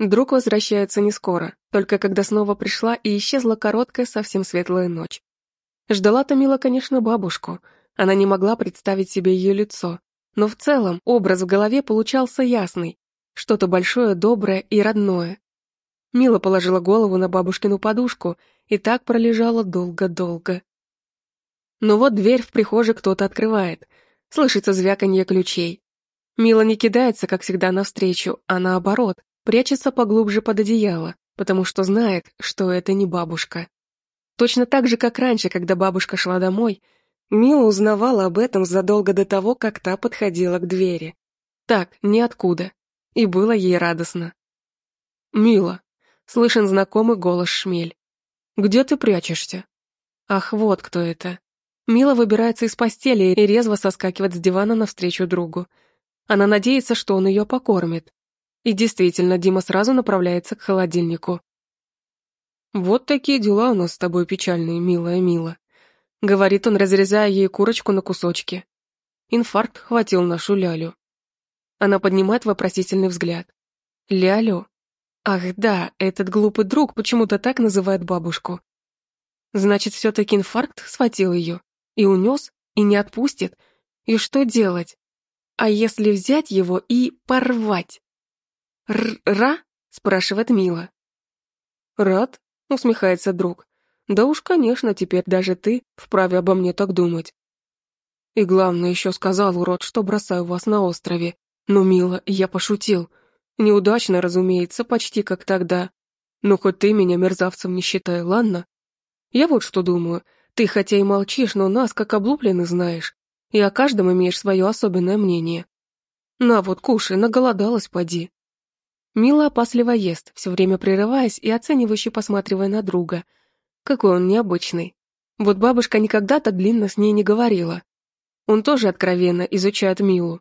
Друг возвращается не скоро, только когда снова пришла и исчезла короткая, совсем светлая ночь. Ждала Томила, конечно, бабушку. Она не могла представить себе ее лицо. Но в целом образ в голове получался ясный. Что-то большое, доброе и родное. Мила положила голову на бабушкину подушку и так пролежала долго-долго. Но вот дверь в прихожей кто-то открывает. Слышится звяканье ключей. Мила не кидается, как всегда, навстречу, а наоборот, прячется поглубже под одеяло, потому что знает, что это не бабушка. Точно так же, как раньше, когда бабушка шла домой, Мила узнавала об этом задолго до того, как та подходила к двери. Так, ниоткуда. И было ей радостно. «Мила», — слышен знакомый голос Шмель. «Где ты прячешься?» Ах, вот кто это. Мила выбирается из постели и резво соскакивает с дивана навстречу другу. Она надеется, что он ее покормит. И действительно, Дима сразу направляется к холодильнику. «Вот такие дела у нас с тобой печальные, милая Мила», — говорит он, разрезая ей курочку на кусочки. Инфаркт хватил нашу Лялю. Она поднимает вопросительный взгляд. «Лялю? Ах да, этот глупый друг почему-то так называет бабушку. Значит, все-таки инфаркт схватил ее? И унес? И не отпустит? И что делать? А если взять его и порвать? «Р-ра?» — спрашивает Мила. «Рад?» — усмехается друг. «Да уж, конечно, теперь даже ты вправе обо мне так думать». И главное, еще сказал урод, что бросаю вас на острове. Но, мило, я пошутил. Неудачно, разумеется, почти как тогда. Но хоть ты меня мерзавцем не считай, ладно? Я вот что думаю. Ты хотя и молчишь, но нас, как облупленный, знаешь. И о каждом имеешь свое особенное мнение. На вот, кушай, наголодалась, поди. Мила опасливо ест, все время прерываясь и оценивающе посматривая на друга. Какой он необычный. Вот бабушка никогда так длинно с ней не говорила. Он тоже откровенно изучает Милу.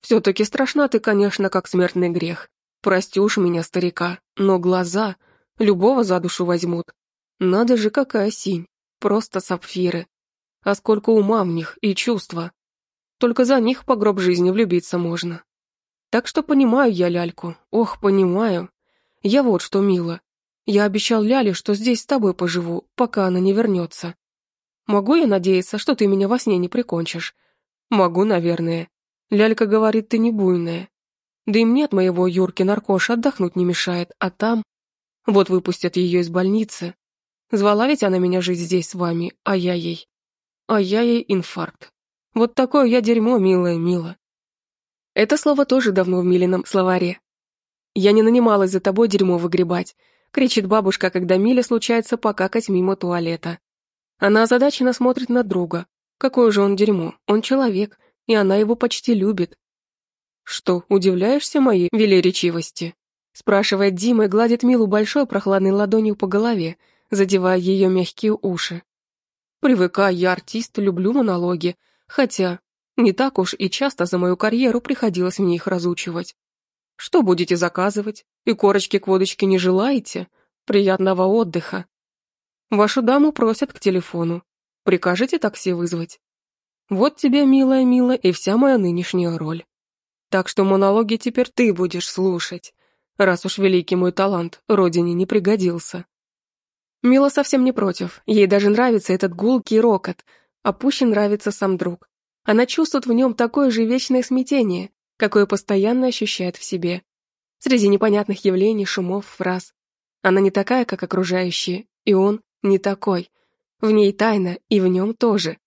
Все-таки страшна ты, конечно, как смертный грех. Прости уж меня, старика, но глаза любого за душу возьмут. Надо же, какая синь. Просто сапфиры. А сколько ума в них и чувства. Только за них по гроб жизни влюбиться можно. Так что понимаю я ляльку, ох, понимаю. Я вот что, мила. Я обещал Ляле, что здесь с тобой поживу, пока она не вернется. Могу я надеяться, что ты меня во сне не прикончишь? Могу, наверное. Лялька говорит, ты не буйная. Да и мне от моего Юрки наркоша отдохнуть не мешает, а там... Вот выпустят ее из больницы. Звала ведь она меня жить здесь с вами, а я ей... А я ей инфаркт. Вот такое я дерьмо, милая, мила. Это слово тоже давно в Милином словаре. «Я не нанималась за тобой дерьмо выгребать», — кричит бабушка, когда Миле случается покакать мимо туалета. Она озадаченно смотрит на друга. Какое же он дерьмо, он человек, и она его почти любит. «Что, удивляешься моей велеречивости?» спрашивает Дима и гладит Милу большой прохладной ладонью по голове, задевая ее мягкие уши. «Привыкай, я артист, люблю монологи, хотя не так уж и часто за мою карьеру приходилось мне их разучивать. Что будете заказывать? И корочки к водочке не желаете? Приятного отдыха. Вашу даму просят к телефону. Прикажете такси вызвать? Вот тебе, милая мила, и вся моя нынешняя роль. Так что монологи теперь ты будешь слушать, раз уж великий мой талант родине не пригодился. Мила совсем не против, ей даже нравится этот гулкий рокот, а пуще нравится сам друг. Она чувствует в нем такое же вечное смятение, какое постоянно ощущает в себе. Среди непонятных явлений, шумов, фраз. Она не такая, как окружающие, и он не такой. В ней тайна, и в нем тоже.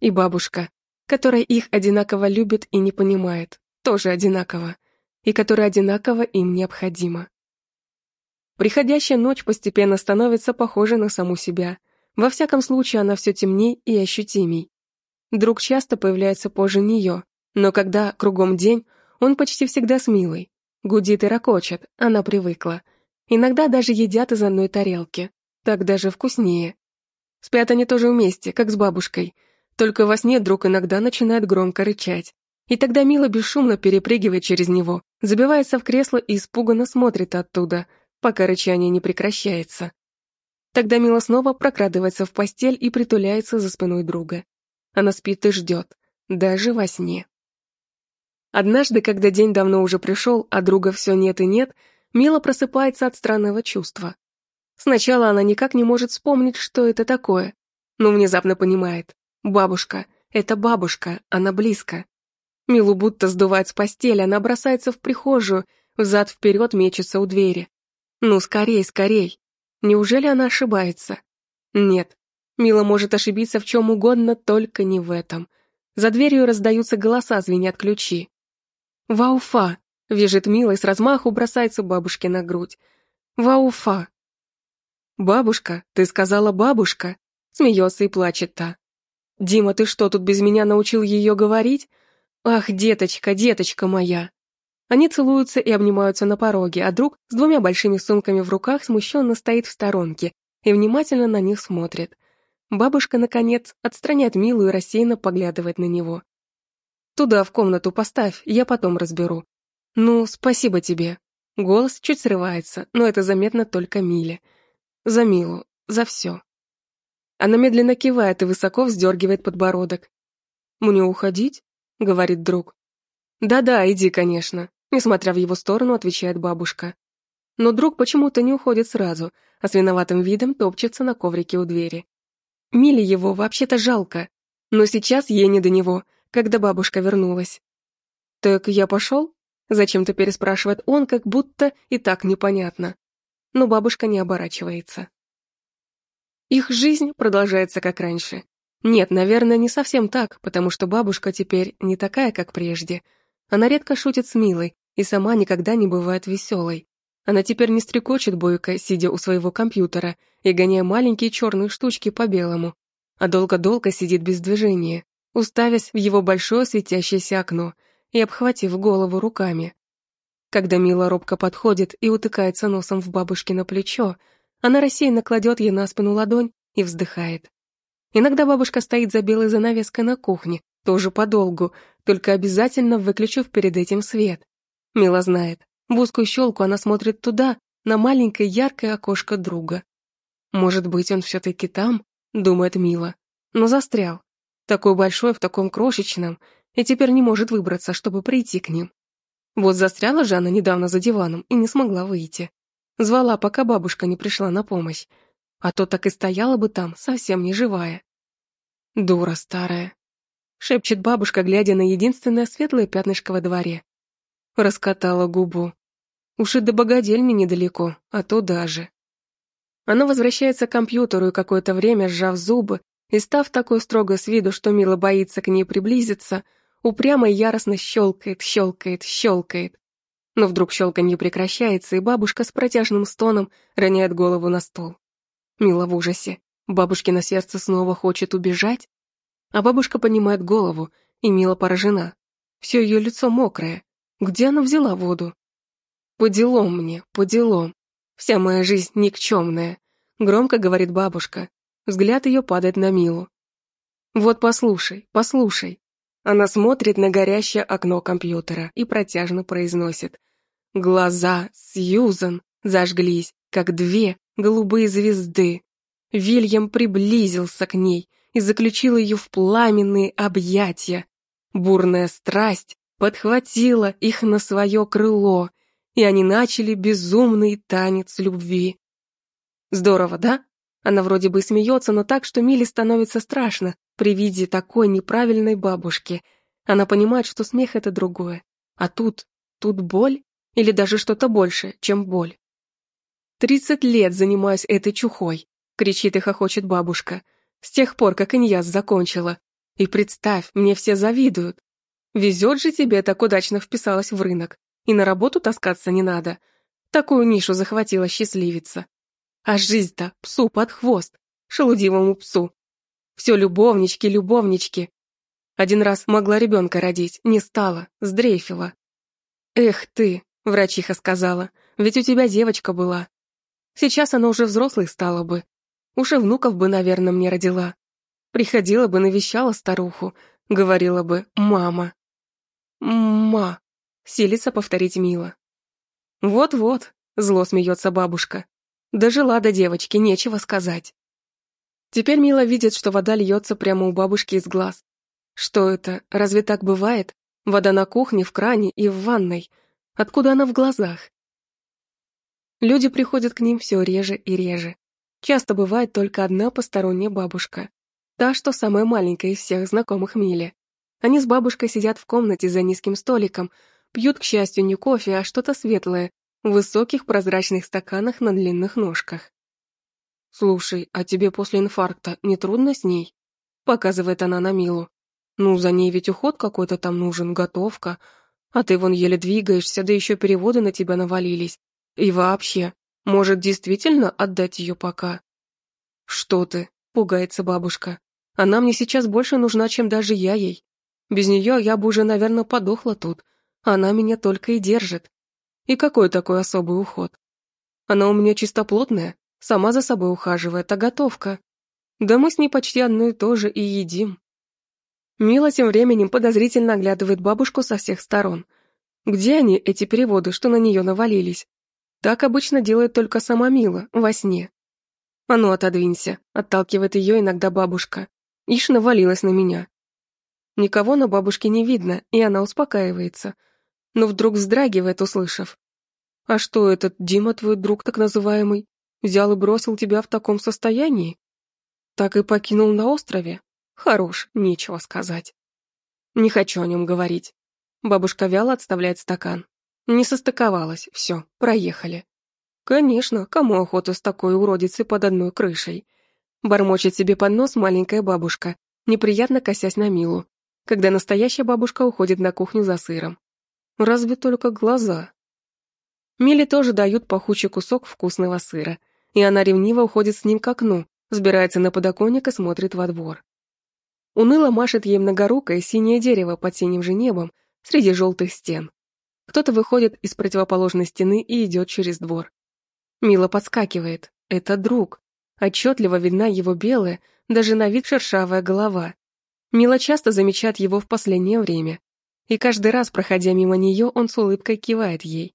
И бабушка, которая их одинаково любит и не понимает, тоже одинаково, и которая одинаково им необходима. Приходящая ночь постепенно становится похожей на саму себя. Во всяком случае, она все темней и ощутимей. Друг часто появляется позже нее, но когда кругом день, он почти всегда с Милой. Гудит и ракочет, она привыкла. Иногда даже едят из одной тарелки. Так даже вкуснее. Спят они тоже вместе, как с бабушкой. Только во сне друг иногда начинает громко рычать. И тогда Мила бесшумно перепрыгивает через него, забивается в кресло и испуганно смотрит оттуда, пока рычание не прекращается. Тогда Мила снова прокрадывается в постель и притуляется за спиной друга. Она спит и ждет, даже во сне. Однажды, когда день давно уже пришел, а друга все нет и нет, Мила просыпается от странного чувства. Сначала она никак не может вспомнить, что это такое, но внезапно понимает. Бабушка, это бабушка, она близко. Милу будто сдувает с постели, она бросается в прихожую, взад-вперед мечется у двери. Ну, скорей, скорей. Неужели она ошибается? Нет. Мила может ошибиться в чем угодно, только не в этом. За дверью раздаются голоса, звенят ключи. «Вауфа!» — вяжет Мила и с размаху бросается бабушке на грудь. «Вауфа!» «Бабушка, ты сказала бабушка!» — смеется и плачет та. «Дима, ты что, тут без меня научил ее говорить? Ах, деточка, деточка моя!» Они целуются и обнимаются на пороге, а друг с двумя большими сумками в руках смущенно стоит в сторонке и внимательно на них смотрит. Бабушка, наконец, отстраняет Милу и рассеянно поглядывает на него. «Туда, в комнату поставь, я потом разберу». «Ну, спасибо тебе». Голос чуть срывается, но это заметно только Миле. «За Милу, за все». Она медленно кивает и высоко вздергивает подбородок. «Мне уходить?» — говорит друг. «Да-да, иди, конечно», Несмотря в его сторону, отвечает бабушка. Но друг почему-то не уходит сразу, а с виноватым видом топчется на коврике у двери. Миле его вообще-то жалко, но сейчас ей не до него, когда бабушка вернулась. «Так я пошел?» Зачем-то переспрашивает он, как будто и так непонятно. Но бабушка не оборачивается. Их жизнь продолжается как раньше. Нет, наверное, не совсем так, потому что бабушка теперь не такая, как прежде. Она редко шутит с Милой, и сама никогда не бывает веселой. Она теперь не стрекочет бойко, сидя у своего компьютера и гоняя маленькие черные штучки по белому, а долго-долго сидит без движения, уставясь в его большое светящееся окно и обхватив голову руками. Когда Мила робко подходит и утыкается носом в бабушкино плечо, она рассеянно кладет ей на спину ладонь и вздыхает. Иногда бабушка стоит за белой занавеской на кухне, тоже подолгу, только обязательно выключив перед этим свет. Мила знает. В узкую щелку она смотрит туда, на маленькое яркое окошко друга. Может быть, он все-таки там, думает Мила, но застрял. Такой большой в таком крошечном, и теперь не может выбраться, чтобы прийти к ним. Вот застряла же она недавно за диваном и не смогла выйти. Звала, пока бабушка не пришла на помощь. А то так и стояла бы там, совсем не живая. Дура старая. Шепчет бабушка, глядя на единственное светлое пятнышко во дворе. Раскатала губу. Уж и до богадельни недалеко, а то даже. Она возвращается к компьютеру и какое-то время, сжав зубы и став такой строго с виду, что Мила боится к ней приблизиться, упрямо и яростно щелкает, щелкает, щелкает. Но вдруг щелканье прекращается, и бабушка с протяжным стоном роняет голову на стол. Мила в ужасе. Бабушкино сердце снова хочет убежать. А бабушка поднимает голову, и Мила поражена. Все ее лицо мокрое, где она взяла воду? По делам мне, по делам. Вся моя жизнь никчемная, громко говорит бабушка. Взгляд ее падает на Милу. Вот послушай, послушай. Она смотрит на горящее окно компьютера и протяжно произносит. Глаза Сьюзан зажглись, как две голубые звезды. Вильям приблизился к ней и заключил ее в пламенные объятия. Бурная страсть подхватила их на свое крыло, и они начали безумный танец любви. Здорово, да? Она вроде бы смеется, но так, что Миле становится страшно при виде такой неправильной бабушки. Она понимает, что смех — это другое. А тут, тут боль? Или даже что-то больше, чем боль? «Тридцать лет занимаюсь этой чухой», — кричит и хохочет бабушка. «С тех пор, как Иньяс закончила. И представь, мне все завидуют. Везет же тебе, так удачно вписалась в рынок. И на работу таскаться не надо. Такую нишу захватила счастливица. А жизнь-то псу под хвост, шелудивому псу. Все любовнички, любовнички. Один раз могла ребенка родить, не стала, сдрейфила. Эх ты, врачиха сказала, ведь у тебя девочка была. Сейчас она уже взрослой стала бы. Уж и внуков бы, наверное, мне родила. Приходила бы, навещала старуху, говорила бы «мама». «Ма», — силится повторить Мила. «Вот-вот», — зло смеется бабушка. «Дожила до девочки, нечего сказать». Теперь Мила видит, что вода льется прямо у бабушки из глаз. Что это, разве так бывает? Вода на кухне, в кране и в ванной. Откуда она в глазах? Люди приходят к ним все реже и реже. Часто бывает только одна посторонняя бабушка. Та, что самая маленькая из всех знакомых Миле. Они с бабушкой сидят в комнате за низким столиком, пьют, к счастью, не кофе, а что-то светлое, в высоких прозрачных стаканах на длинных ножках. «Слушай, а тебе после инфаркта не трудно с ней?» Показывает она на Милу. «Ну, за ней ведь уход какой-то там нужен, готовка. А ты вон еле двигаешься, да еще переводы на тебя навалились. И вообще, может, действительно отдать ее пока? Что ты, пугается бабушка. Она мне сейчас больше нужна, чем даже я ей. Без нее я бы уже, наверное, подохла тут. Она меня только и держит. И какой такой особый уход? Она у меня чистоплотная, сама за собой ухаживает, а готовка. Да мы с ней почти одно и то же и едим. Мила тем временем подозрительно оглядывает бабушку со всех сторон. Где они, эти переводы, что на нее навалились? Так обычно делает только сама Мила, во сне. «А ну, отодвинься», — отталкивает ее иногда бабушка. Ишь навалилась на меня. Никого на бабушке не видно, и она успокаивается. Но вдруг вздрагивает, услышав. «А что этот Дима, твой друг так называемый, взял и бросил тебя в таком состоянии? Так и покинул на острове? Хорош, нечего сказать». «Не хочу о нем говорить». Бабушка вяло отставляет стакан. Не состыковалось, все, проехали. Конечно, кому охота с такой уродицей под одной крышей? Бормочет себе под нос маленькая бабушка, неприятно косясь на Милу, когда настоящая бабушка уходит на кухню за сыром. Разве только глаза. Миле тоже дают пахучий кусок вкусного сыра, и она ревниво уходит с ним к окну, взбирается на подоконник и смотрит во двор. Уныло машет ей многорукое синее дерево под синим же небом среди желтых стен. Кто-то выходит из противоположной стены и идет через двор. Мила подскакивает. Это друг. Отчетливо видна его белая, даже на вид шершавая голова. Мила часто замечает его в последнее время. И каждый раз, проходя мимо нее, он с улыбкой кивает ей.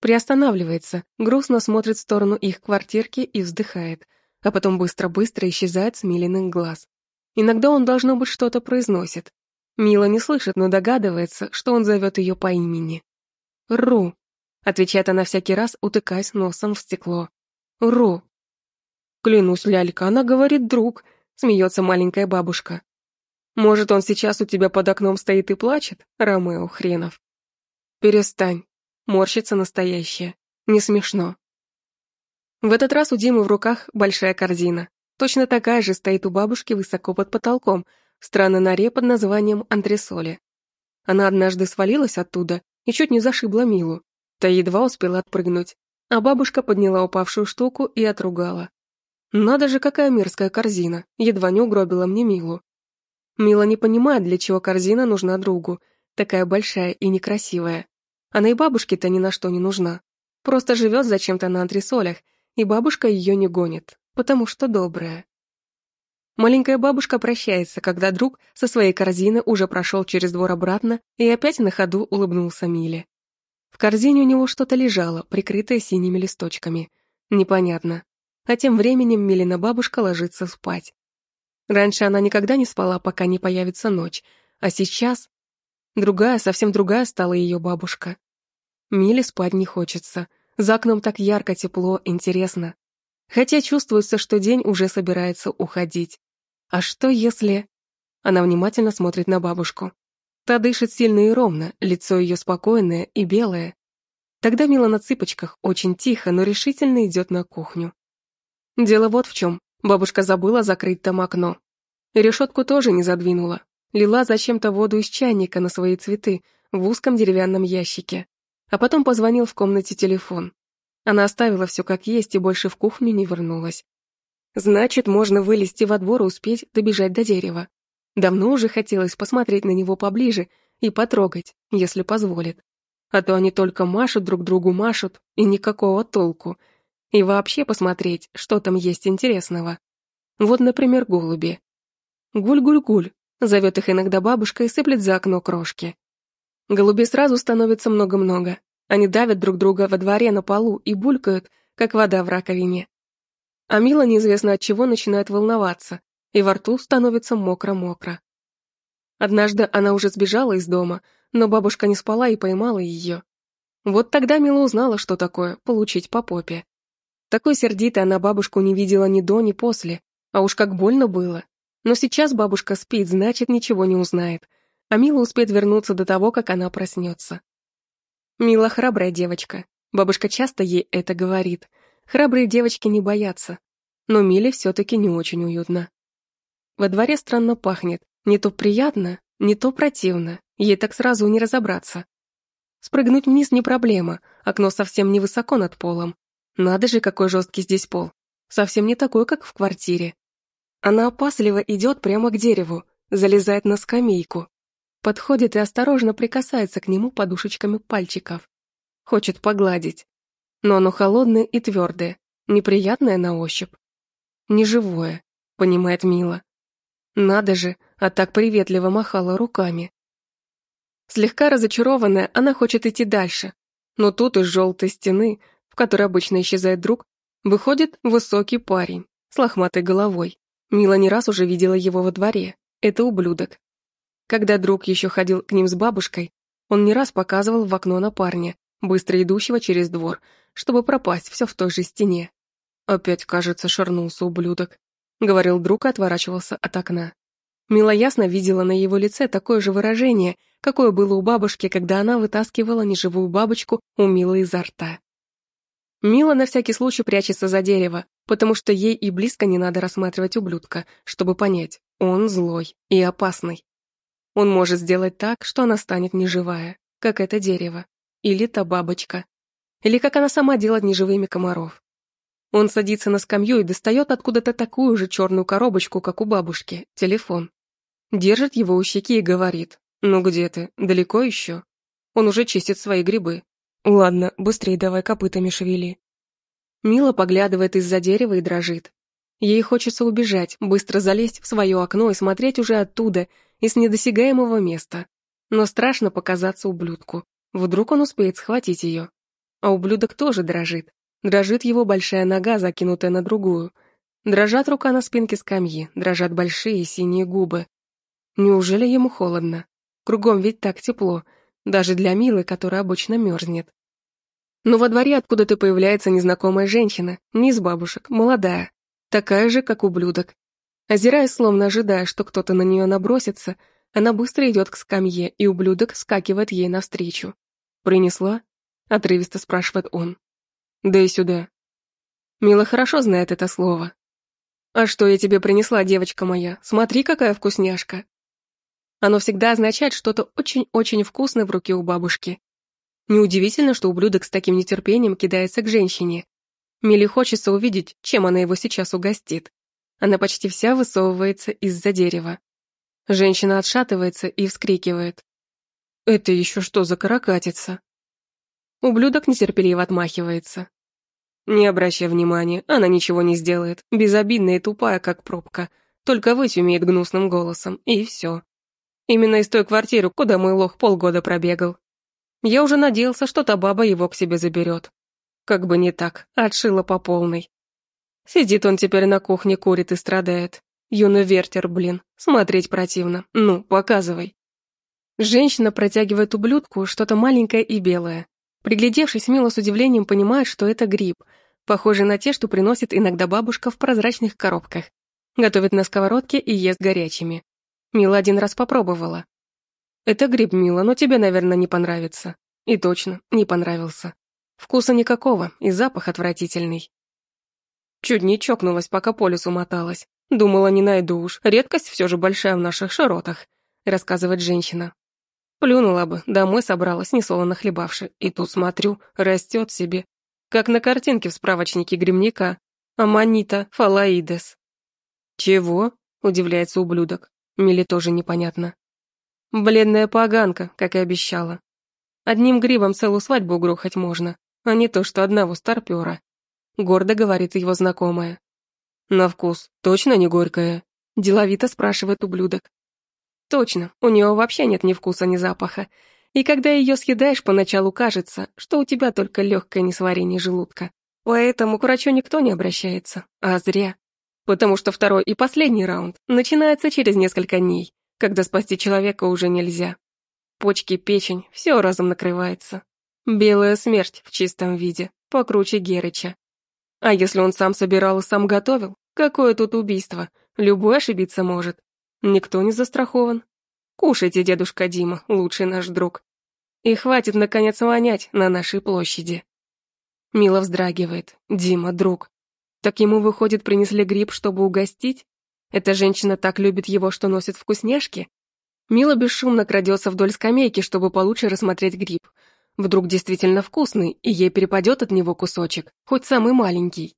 Приостанавливается, грустно смотрит в сторону их квартирки и вздыхает, а потом быстро-быстро исчезает с Милиных глаз. Иногда он, должно быть, что-то произносит. Мила не слышит, но догадывается, что он зовет ее по имени. «Ру», — отвечает она всякий раз, утыкаясь носом в стекло. «Ру». «Клянусь, лялька, она говорит друг», — смеется маленькая бабушка. «Может, он сейчас у тебя под окном стоит и плачет, Ромео хренов?» «Перестань», — морщится настоящая. «Не смешно». В этот раз у Димы в руках большая корзина. Точно такая же стоит у бабушки высоко под потолком, в странной норе под названием антресоли. Она однажды свалилась оттуда и чуть не зашибла Милу. Та едва успела отпрыгнуть, а бабушка подняла упавшую штуку и отругала. «Надо же, какая мерзкая корзина, едва не угробила мне Милу». Мила не понимает, для чего корзина нужна другу, такая большая и некрасивая. Она и бабушке-то ни на что не нужна. Просто живет зачем-то на антресолях, и бабушка ее не гонит, потому что добрая. Маленькая бабушка прощается, когда друг со своей корзины уже прошел через двор обратно и опять на ходу улыбнулся Миле. В корзине у него что-то лежало, прикрытое синими листочками. Непонятно. А тем временем Милина бабушка ложится спать. Раньше она никогда не спала, пока не появится ночь, а сейчас... Другая, совсем другая стала ее бабушка. Миле спать не хочется. За окном так ярко, тепло, интересно. Хотя чувствуется, что день уже собирается уходить. А что если... Она внимательно смотрит на бабушку. Та дышит сильно и ровно, лицо ее спокойное и белое. Тогда Мила на цыпочках, очень тихо, но решительно идет на кухню. Дело вот в чем. Бабушка забыла закрыть там окно. И решетку тоже не задвинула. Лила зачем-то воду из чайника на свои цветы в узком деревянном ящике. А потом позвонил в комнате телефон. Она оставила все как есть и больше в кухню не вернулась. Значит, можно вылезти во двор и успеть добежать до дерева. Давно уже хотелось посмотреть на него поближе и потрогать, если позволит. А то они только машут друг другу машут, и никакого толку. И вообще посмотреть, что там есть интересного. Вот, например, голуби. Гуль-гуль-гуль, зовет их иногда бабушка и сыплет за окно крошки. Голубей сразу становится много-много. Они давят друг друга во дворе на полу и булькают, как вода в раковине. А Мила неизвестно от чего начинает волноваться, и во рту становится мокро-мокро. Однажды она уже сбежала из дома, но бабушка не спала и поймала ее. Вот тогда Мила узнала, что такое получить по попе. Такой сердитой она бабушку не видела ни до, ни после, а уж как больно было. Но сейчас бабушка спит, значит, ничего не узнает, а Мила успеет вернуться до того, как она проснется. Мила храбрая девочка. Бабушка часто ей это говорит. Храбрые девочки не боятся. Но Миле все-таки не очень уютно. Во дворе странно пахнет. Не то приятно, не то противно. Ей так сразу не разобраться. Спрыгнуть вниз не проблема, окно совсем невысоко над полом. Надо же, какой жесткий здесь пол. Совсем не такой, как в квартире. Она опасливо идет прямо к дереву, залезает на скамейку. Подходит и осторожно прикасается к нему подушечками пальчиков. Хочет погладить. Но оно холодное и твердое, неприятное на ощупь. Неживое, понимает Мила. Надо же, а так приветливо махала руками. Слегка разочарованная, она хочет идти дальше. Но тут из желтой стены, в которой обычно исчезает друг, выходит высокий парень с лохматой головой. Мила не раз уже видела его во дворе. Это ублюдок. Когда друг еще ходил к ним с бабушкой, он не раз показывал в окно на парня, быстро идущего через двор, чтобы пропасть все в той же стене. Опять, кажется, шарнулся ублюдок. Говорил друг и отворачивался от окна. Мила ясно видела на его лице такое же выражение, какое было у бабушки, когда она вытаскивала неживую бабочку у Милы изо рта. Мила на всякий случай прячется за дерево, потому что ей и близко не надо рассматривать ублюдка, чтобы понять, он злой и опасный. Он может сделать так, что она станет неживая, как это дерево, или та бабочка, или как она сама делает неживыми комаров. Он садится на скамью и достает откуда-то такую же черную коробочку, как у бабушки, телефон. Держит его у щеки и говорит, «Ну где ты? Далеко еще?» Он уже чистит свои грибы. «Ладно, быстрее давай копытами шевели». Мила поглядывает из-за дерева и дрожит. Ей хочется убежать, быстро залезть в свое окно и смотреть уже оттуда, из недосягаемого места. Но страшно показаться ублюдку. Вдруг он успеет схватить ее. А ублюдок тоже дрожит. Дрожит его большая нога, закинутая на другую. Дрожат рука на спинке скамьи, дрожат большие синие губы. Неужели ему холодно? Кругом ведь так тепло, даже для Милы, которая обычно мерзнет. Но во дворе откуда-то появляется незнакомая женщина, не из бабушек, молодая, такая же, как ублюдок. Озираясь, словно ожидая, что кто-то на нее набросится, она быстро идет к скамье, и ублюдок скакивает ей навстречу. «Принесла?» — отрывисто спрашивает он. «Да и сюда». Мила хорошо знает это слово. «А что я тебе принесла, девочка моя? Смотри, какая вкусняшка!» Оно всегда означает что-то очень-очень вкусное в руке у бабушки. Неудивительно, что ублюдок с таким нетерпением кидается к женщине. Миле хочется увидеть, чем она его сейчас угостит. Она почти вся высовывается из-за дерева. Женщина отшатывается и вскрикивает. «Это еще что за каракатица?» Ублюдок нетерпеливо отмахивается. «Не обращай внимания, она ничего не сделает, безобидная и тупая, как пробка, только выть умеет гнусным голосом, и все. Именно из той квартиры, куда мой лох полгода пробегал. Я уже надеялся, что та баба его к себе заберет. Как бы не так, отшила по полной. Сидит он теперь на кухне, курит и страдает. Юный вертер, блин, смотреть противно. Ну, показывай. Женщина протягивает ублюдку что-то маленькое и белое. Приглядевшись, Мила с удивлением понимает, что это гриб, похожий на те, что приносит иногда бабушка в прозрачных коробках. Готовит на сковородке и ест горячими. Мила один раз попробовала. Это гриб, Мила, но тебе, наверное, не понравится. И точно, не понравился. Вкуса никакого, и запах отвратительный. Чуть не чокнулась, пока по лесу моталась. Думала, не найду уж. Редкость все же большая в наших широтах, рассказывает женщина. Плюнула бы, домой собралась, несолоно хлебавши. И тут смотрю, растет себе. Как на картинке в справочнике гремника. Аманита фалаидес. Чего? Удивляется ублюдок. Миле тоже непонятно. Бледная поганка, как и обещала. Одним грибом целую свадьбу угрохать можно, а не то, что одного старпера. Гордо говорит его знакомая. На вкус точно не горькая? Деловито спрашивает ублюдок. Точно, у нее вообще нет ни вкуса, ни запаха. И когда ее съедаешь, поначалу кажется, что у тебя только легкое несварение желудка. Поэтому к врачу никто не обращается, а зря потому что второй и последний раунд начинается через несколько дней, когда спасти человека уже нельзя. Почки, печень, все разом накрывается. Белая смерть в чистом виде, покруче Герыча. А если он сам собирал и сам готовил? Какое тут убийство? Любой ошибиться может. Никто не застрахован. Кушайте, дедушка Дима, лучший наш друг. И хватит, наконец, вонять на нашей площади. Мила вздрагивает. Дима, друг. Так ему, выходит, принесли гриб, чтобы угостить? Эта женщина так любит его, что носит вкусняшки? Мила бесшумно крадется вдоль скамейки, чтобы получше рассмотреть гриб. Вдруг действительно вкусный, и ей перепадет от него кусочек, хоть самый маленький.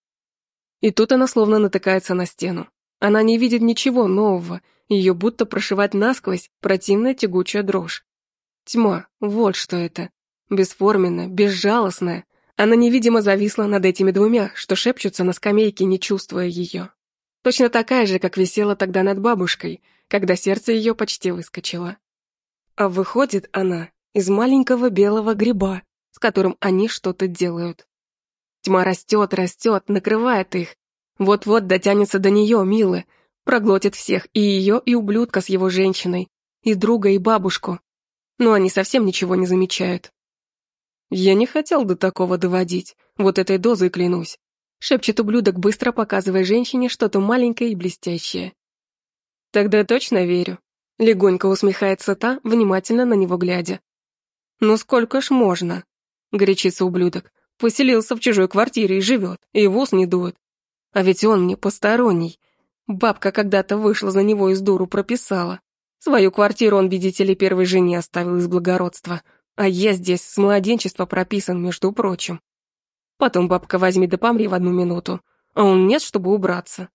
И тут она словно натыкается на стену. Она не видит ничего нового, ее будто прошивать насквозь противная тягучая дрожь. Тьма, вот что это. Бесформенная, безжалостная. Она невидимо зависла над этими двумя, что шепчутся на скамейке, не чувствуя ее. Точно такая же, как висела тогда над бабушкой, когда сердце ее почти выскочило. А выходит она из маленького белого гриба, с которым они что-то делают. Тьма растет, растет, накрывает их. Вот-вот дотянется до нее, милы, проглотит всех, и ее, и ублюдка с его женщиной, и друга, и бабушку. Но они совсем ничего не замечают. «Я не хотел до такого доводить, вот этой дозой клянусь», шепчет ублюдок, быстро показывая женщине что-то маленькое и блестящее. «Тогда точно верю», легонько усмехается та, внимательно на него глядя. «Ну сколько ж можно?» — горячится ублюдок. «Поселился в чужой квартире и живет, и в ус не дует. А ведь он мне посторонний. Бабка когда-то вышла за него из дуру прописала. Свою квартиру он, видите ли, первой жене оставил из благородства. А я здесь с младенчества прописан, между прочим. Потом бабка возьми да помри в одну минуту, а он нет, чтобы убраться.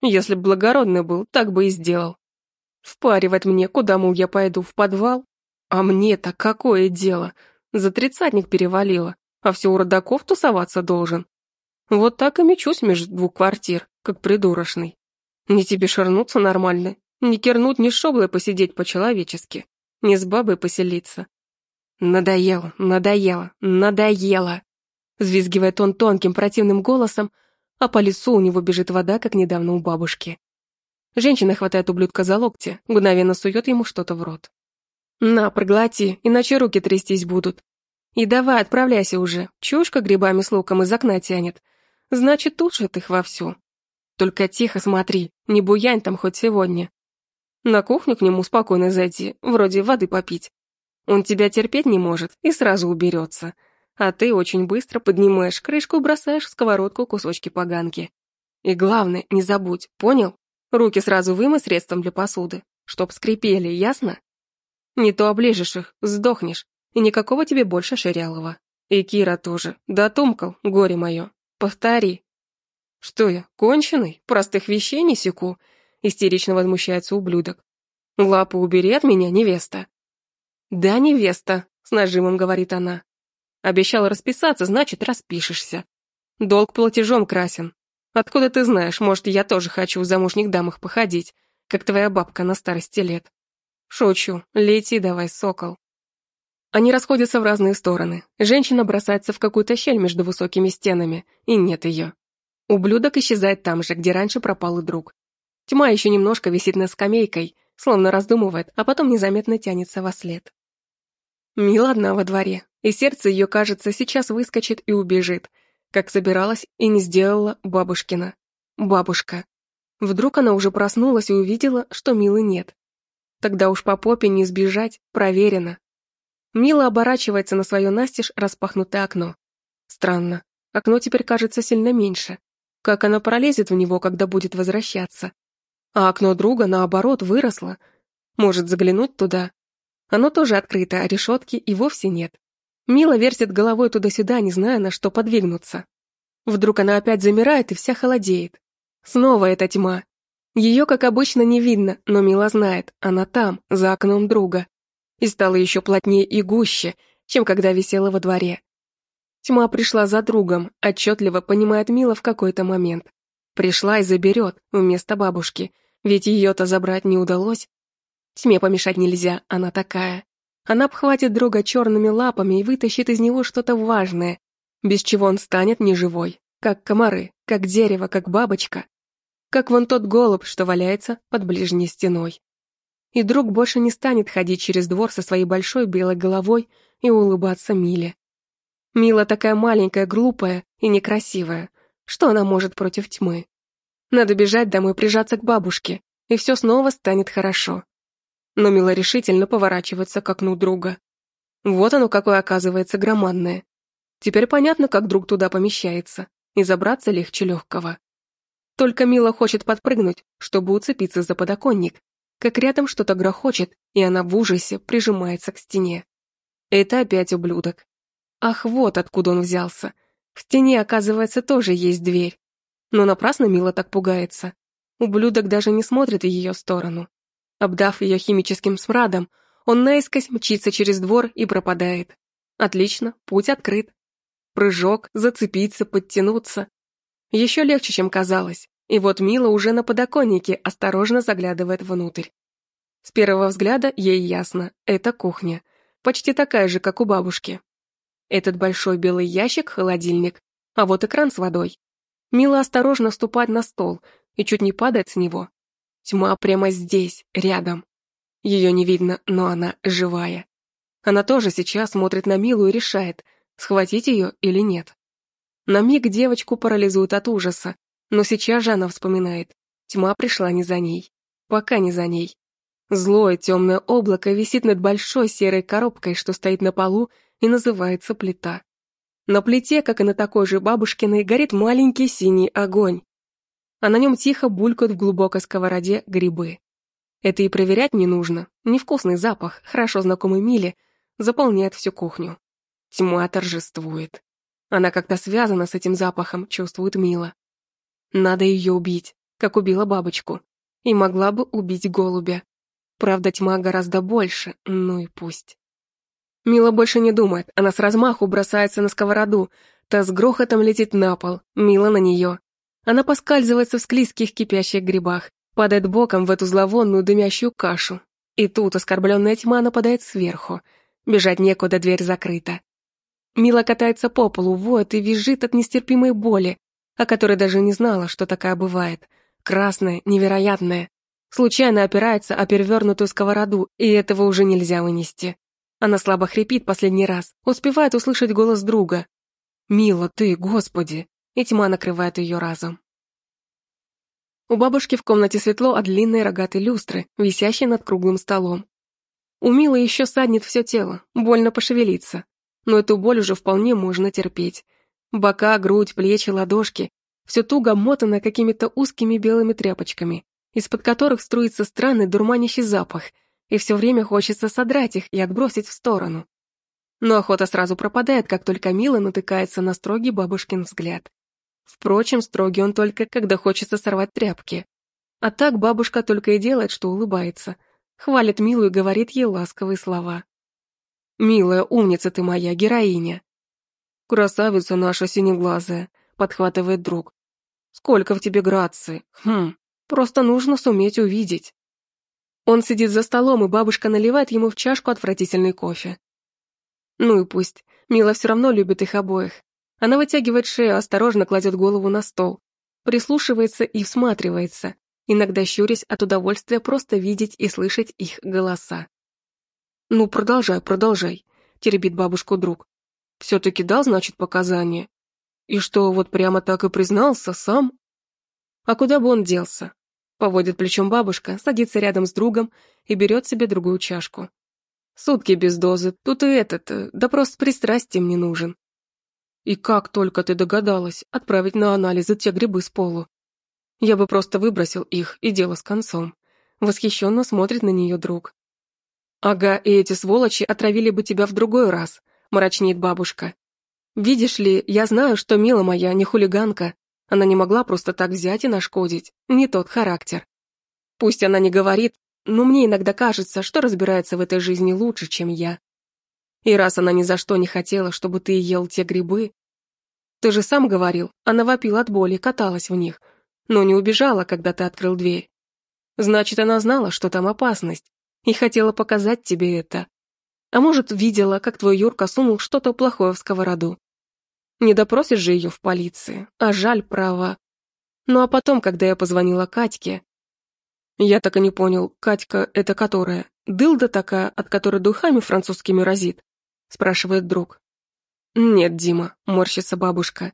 Если б благородный был, так бы и сделал. Впаривать мне, куда, мол, я пойду, в подвал? А мне-то какое дело? За тридцатник перевалило, а все у родаков тусоваться должен. Вот так и мечусь между двух квартир, как придурочный. Не тебе шарнуться нормально, не кернуть, не шоблой посидеть по-человечески, не с бабой поселиться. Надоело, надоело, надоело. Взвизгивает он тонким противным голосом, а по лицу у него бежит вода, как недавно у бабушки. Женщина хватает ублюдка за локти, мгновенно сует ему что-то в рот. «На, проглоти, иначе руки трястись будут. И давай, отправляйся уже, чушка грибами с луком из окна тянет. Значит, тушит их вовсю. Только тихо смотри, не буянь там хоть сегодня. На кухню к нему спокойно зайти, вроде воды попить. Он тебя терпеть не может и сразу уберется. А ты очень быстро поднимаешь крышку бросаешь в сковородку кусочки поганки. И главное, не забудь, понял? Руки сразу вымой средством для посуды, чтоб скрипели, ясно? Не то оближешь их, сдохнешь, и никакого тебе больше Ширялова. И Кира тоже. Дотумкал, горе мое. Повтори. Что я, конченый? Простых вещей не секу? Истерично возмущается ублюдок. Лапу убери от меня, невеста. Да, невеста, с нажимом говорит она. Обещала расписаться, значит, распишешься. Долг платежом красен. Откуда ты знаешь, может, я тоже хочу в замужних дамах походить, как твоя бабка на старости лет. Шучу, лети давай, сокол. Они расходятся в разные стороны. Женщина бросается в какую-то щель между высокими стенами, и нет ее. Ублюдок исчезает там же, где раньше пропал и друг. Тьма еще немножко висит над скамейкой, словно раздумывает, а потом незаметно тянется во след. Мила одна во дворе, и сердце ее, кажется, сейчас выскочит и убежит, как собиралась и не сделала бабушкина. Бабушка. Вдруг она уже проснулась и увидела, что Милы нет. Тогда уж по попе не сбежать, проверено. Мила оборачивается на свое настежь распахнутое окно. Странно, окно теперь кажется сильно меньше. Как она пролезет в него, когда будет возвращаться? А окно друга, наоборот, выросло. Может заглянуть туда? Оно тоже открыто, а решетки и вовсе нет. Мила вертит головой туда-сюда, не зная, на что подвигнуться. Вдруг она опять замирает и вся холодеет. Снова эта тьма, ее, как обычно, не видно, но Мила знает, она там, за окном друга. И стала еще плотнее и гуще, чем когда висела во дворе. Тьма пришла за другом, отчетливо понимает Мила в какой-то момент. Пришла и заберет, вместо бабушки, ведь ее-то забрать не удалось. Тьме помешать нельзя, она такая. Она обхватит друга черными лапами и вытащит из него что-то важное, без чего он станет неживой, как комары, как дерево, как бабочка как вон тот голубь, что валяется под ближней стеной. И друг больше не станет ходить через двор со своей большой белой головой и улыбаться Миле. Мила такая маленькая, глупая и некрасивая. Что она может против тьмы? Надо бежать домой, прижаться к бабушке, и все снова станет хорошо. Но Мила решительно поворачивается к окну друга. Вот оно какое оказывается громадное. Теперь понятно, как друг туда помещается, и забраться легче легкого. Только Мила хочет подпрыгнуть, чтобы уцепиться за подоконник, как рядом что-то грохочет, и она в ужасе прижимается к стене. Это опять ублюдок. Ах, вот откуда он взялся. В стене, оказывается, тоже есть дверь. Но напрасно Мила так пугается. Ублюдок даже не смотрит в ее сторону. Обдав ее химическим смрадом, он наискось мчится через двор и пропадает. Отлично, путь открыт. Прыжок, зацепиться, подтянуться. Еще легче, чем казалось. И вот Мила уже на подоконнике осторожно заглядывает внутрь. С первого взгляда ей ясно, это кухня. Почти такая же, как у бабушки. Этот большой белый ящик — холодильник, а вот экран с водой. Мила осторожно ступает на стол и чуть не падает с него. Тьма прямо здесь, рядом. Ее не видно, но она живая. Она тоже сейчас смотрит на Милу и решает, схватить ее или нет. На миг девочку парализует от ужаса, но сейчас же она вспоминает. Тьма пришла не за ней. Пока не за ней. Злое темное облако висит над большой серой коробкой, что стоит на полу и называется плита. На плите, как и на такой же бабушкиной, горит маленький синий огонь. А на нем тихо булькают в глубокой сковороде грибы. Это и проверять не нужно. Невкусный запах, хорошо знакомый Миле, заполняет всю кухню. Тьма торжествует. Она как-то связана с этим запахом, чувствует Мила. Надо ее убить, как убила бабочку. И могла бы убить голубя. Правда, тьма гораздо больше, ну и пусть. Мила больше не думает, она с размаху бросается на сковороду, та с грохотом летит на пол, Мила на нее. Она поскальзывается в склизких кипящих грибах, падает боком в эту зловонную дымящую кашу. И тут оскорбленная тьма нападает сверху. Бежать некуда, дверь закрыта. Мила катается по полу, воет и визжит от нестерпимой боли, о которой даже не знала, что такая бывает. Красная, невероятная. Случайно опирается о перевернутую сковороду, и этого уже нельзя вынести. Она слабо хрипит последний раз, успевает услышать голос друга. «Мила, ты, господи!» И тьма накрывает ее разом. У бабушки в комнате светло от длинной рогатой люстры, висящей над круглым столом. У Милы еще саднет все тело, больно пошевелиться. Но эту боль уже вполне можно терпеть. Бока, грудь, плечи, ладошки — все туго мотано какими-то узкими белыми тряпочками, из-под которых струится странный дурманящий запах — и все время хочется содрать их и отбросить в сторону. Но охота сразу пропадает, как только Мила натыкается на строгий бабушкин взгляд. Впрочем, строгий он только, когда хочется сорвать тряпки. А так бабушка только и делает, что улыбается. Хвалит Милу и говорит ей ласковые слова. «Милая, умница ты моя, героиня!» «Красавица наша синеглазая», — подхватывает друг. «Сколько в тебе грации! Хм, просто нужно суметь увидеть». Он сидит за столом, и бабушка наливает ему в чашку отвратительный кофе. Ну и пусть. Мила все равно любит их обоих. Она вытягивает шею, осторожно кладет голову на стол, прислушивается и всматривается, иногда щурясь от удовольствия просто видеть и слышать их голоса. «Ну, продолжай, продолжай», — теребит бабушку друг. «Все-таки дал, значит, показания. И что, вот прямо так и признался сам?» А куда бы он делся? Поводит плечом бабушка, садится рядом с другом и берет себе другую чашку. Сутки без дозы, тут и этот, э, допрос с пристрастием не нужен. И как только ты догадалась отправить на анализы те грибы с полу? Я бы просто выбросил их, и дело с концом. Восхищенно смотрит на нее друг. Ага, и эти сволочи отравили бы тебя в другой раз, мрачнеет бабушка. Видишь ли, я знаю, что Мила моя не хулиганка, она не могла просто так взять и нашкодить, не тот характер. Пусть она не говорит, но мне иногда кажется, что разбирается в этой жизни лучше, чем я. И раз она ни за что не хотела, чтобы ты ел те грибы... Ты же сам говорил, она вопила от боли, каталась в них, но не убежала, когда ты открыл дверь. Значит, она знала, что там опасность, и хотела показать тебе это. А может, видела, как твой Юрка сунул что-то плохое в сковороду. Не допросишь же ее в полиции, а жаль, право. Ну а потом, когда я позвонила Катьке... Я так и не понял, Катька — это которая? Дылда такая, от которой духами французскими разит? Спрашивает друг. Нет, Дима, морщится бабушка,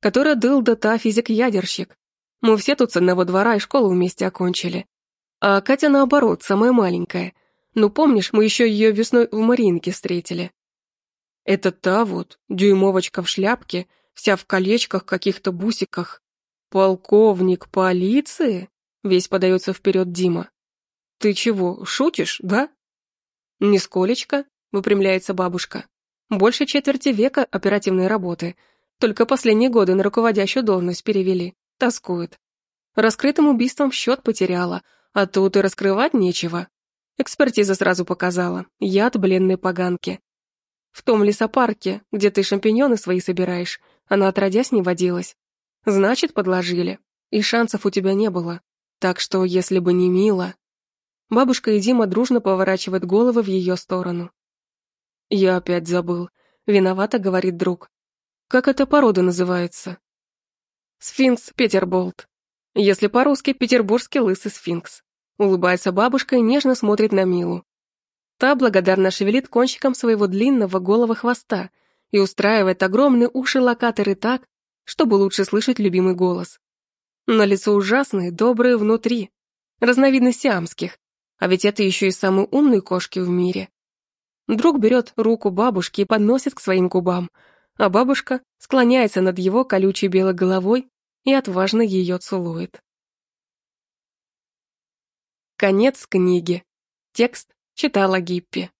которая дыл да та физик-ядерщик. Мы все тут с одного двора и школу вместе окончили. А Катя, наоборот, самая маленькая. Ну, помнишь, мы еще ее весной в Маринке встретили. Это та вот, дюймовочка в шляпке, вся в колечках, каких-то бусиках. Полковник полиции? Весь подается вперед Дима. Ты чего, шутишь, да? Нисколечко, выпрямляется бабушка. Больше четверти века оперативной работы. Только последние годы на руководящую должность перевели. Тоскует. Раскрытым убийством счет потеряла, а тут и раскрывать нечего. Экспертиза сразу показала. Яд бленной поганки. В том лесопарке, где ты шампиньоны свои собираешь, она отродясь не водилась. Значит, подложили. И шансов у тебя не было. Так что, если бы не Мила... Бабушка и Дима дружно поворачивают головы в ее сторону. «Я опять забыл. Виновата», — говорит друг. «Как эта порода называется?» «Сфинкс Петерболт. Если по-русски, петербургский лысый сфинкс». Улыбается бабушка и нежно смотрит на Милу. Та благодарно шевелит кончиком своего длинного голого хвоста и устраивает огромные уши-локаторы так, чтобы лучше слышать любимый голос. На лицо ужасные, добрые внутри. Разновидность сиамских. А ведь это еще и самые умные кошки в мире. Друг берет руку бабушки и подносит к своим губам, а бабушка склоняется над его колючей белой головой и отважно ее целует. Конец книги. Текст читала Гиппи.